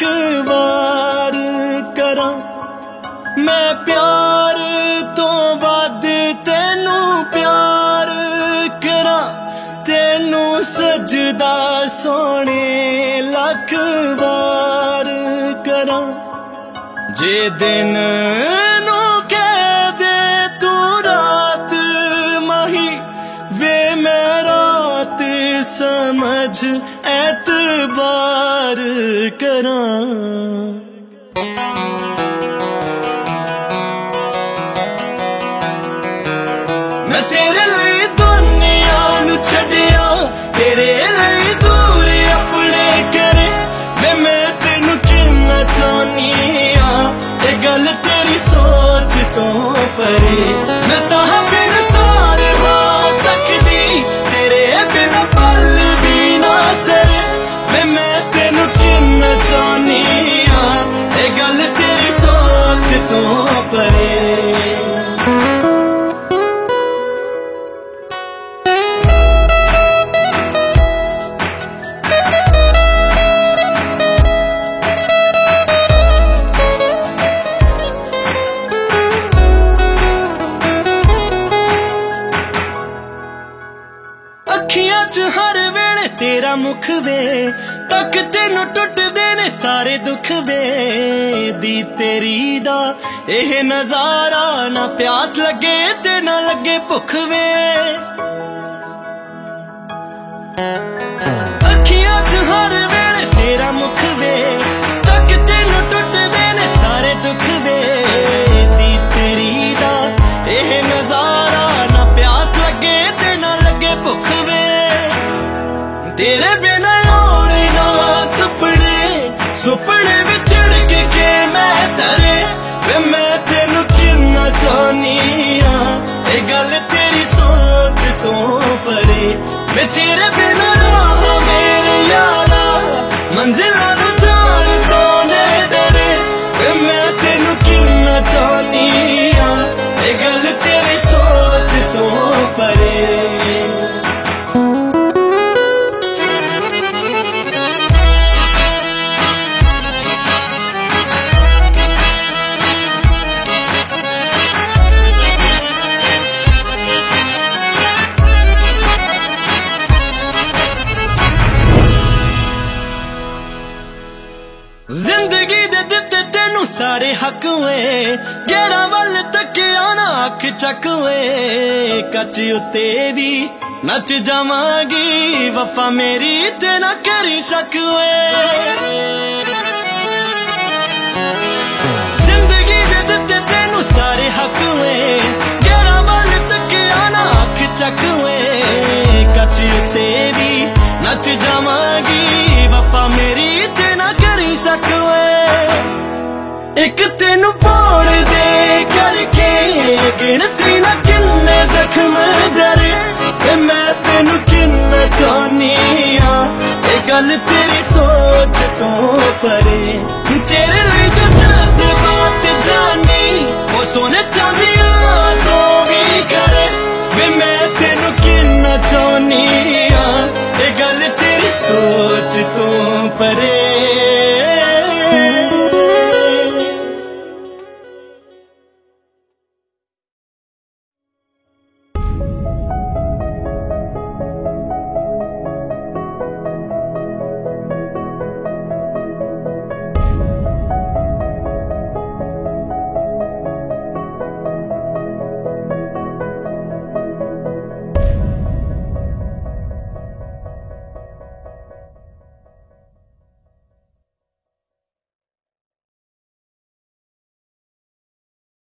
ਇੱਕ ਵਾਰ ਕਰਾਂ। ਮੈਂ ਪਿਆਰ ਤੋਂ ਵੱਧ ਤੈਨੂੰ ਪਿਆਰ ਕਰਾਂ। ਤੈਨੂੰ ਸਜਦਾ ਸੋਹਣੇ ਲੱਖ ਵਾਰ ਕਰਾਂ। ਜੇ ਦਿਨ ਐਤਬਾਰ ਕਰਾਂ। ਮੈਂ ਤੇਰੇ ਲਈ ਦੁਨੀਆ ਨੂੰ ਛੱਡਿਆ ਤੇਰੇ ਅੱਖੀਆਂ 'ਚ ਹਰ ਵੇਲੇ ਤੇਰਾ ਮੁਖ ਵੇ। ਤੱਕ ਤੈਨੂੰ ਟੁੱਟਦੇ ਨੇ ਸਾਰੇ ਦੁੱਖ ਵੇ। ਦੀ ਤੇਰੀ ਦਾ ਇਹ ਨਜ਼ਾਰਾ ਨਾ ਪਿਆਸ ਲੱਗੇ ਤੇ ਨਾ ਲੱਗੇ ਭੁੱਖ ਵੇ। ਤੇਰੇ ਬਿਨਾ ਆਉਣ ਨਾ ਸੁਪਨੇ ਸੁਪਨੇ ਵਿਚੜ ਕੇ ਕੇ ਮੈਂ ਤਰੇ। ਵੇ ਮੈਂ ਤੈਨੂੰ ਕਿੰਨਾ ਚਾਹਨੀ ਆ, ਇਹ ਗੱਲ ਤੇਰੀ ਸੋਚ ਤੋਂ ਪਰੇ। ਵੇ ਤੇਰੇ ਬਿਨਾ ਰਾਹ ਮੇਰੇ ਯਾਰਾ, ਮੰਜ਼ਿਲਾਂ ਨੂੰ ਜਾਣ ਤੋਂ ਨੇ ਡਰੇ ਵੇ ਮੈਂ ਤੈਨੂੰ ਕਿੰਨਾ ਚਾਹਨੀ ਸਾਰੇ ਹੱਕ ਵੇ। ਗੇਰਾ ਵੱਲ ਤੱਕਿਆ ਨਾ ਅੱਖ ਚੱਕ ਵੇ। ਕੱਚ ਉੱਤੇ ਵੀ ਨੱਚ ਜਾਵਾਂਗੀ। ਵਫਾ ਮੇਰੀ ਤੇ ਨਾ ਕਰੀ ਸ਼ੱਕ ਵੇ ਜ਼ਿੰਦਗੀ ਦੇ ਦਿੱਤੇ ਤੈਨੂੰ ਸਾਰੇ ਹੱਕ ਵੇ। ਗੇਰਾ ਵੱਲ ਤੱਕਿਆ ਨਾ ਅੱਖ ਚੱਕ ਵੇ। ਕੱਚ ਉੱਤੇ ਵੀ ਨੱਚ ਜਾਵਾਂਗੀ। ਵਫਾ ਮੇਰੀ ਤੇ ਨਾ ਕਰੀ ਸ਼ੱਕ ਵੇ ਇੱਕ ਤੈਨੂੰ ਬੋੜ ਦੇ ਕਰਕੇ ਗਿਣਤੀ ਨਾ ਕਿੰਨੇ ਜ਼ਖਮ ਜਰੇ ਤੇ ਮੈਂ ਤੈਨੂੰ ਕਿੰਨਾ ਚਾਹਨੀ ਆ? ਇਹ ਗੱਲ ਤੇਰੀ ਸੋਚ ਤੋਂ ਪਰੇ। ਤੇਰੇ ਲਈ ਜੋ ਜਜ਼ਬਾਤ ਜਾਨੀ, ਉਹ ਸੋਨੇ ਚਾਂਦੀਆਂ ਤੋਂ ਵੀ ਕਰੇ। ਵੇ ਮੈਂ ਤੈਨੂੰ ਕਿੰਨਾ ਚਾਹਨੀ ਆ? ਇਹ ਗੱਲ ਤੇਰੀ ਸੋਚ ਤੋਂ ਪਰੇ।